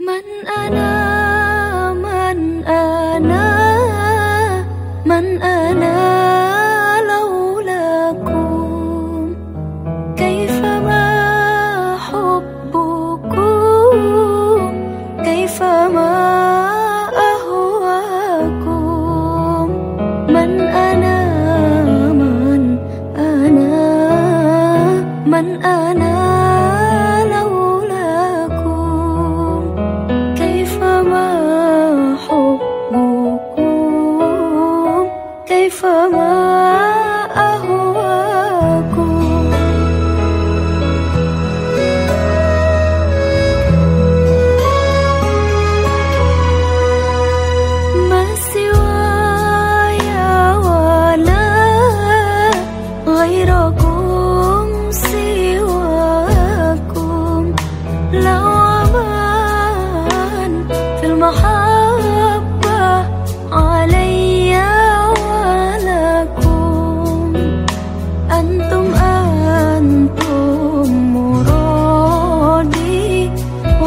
Man ana man ana man ana لولاكم كيف ما حبكم كيف ما أهواكم من أنا من أنا من أنا love.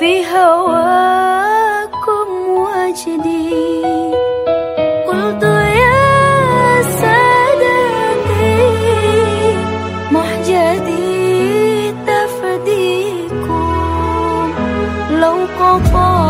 في هواكم وجدي قلت يا سادتي محجدي تفديكم لو قطعت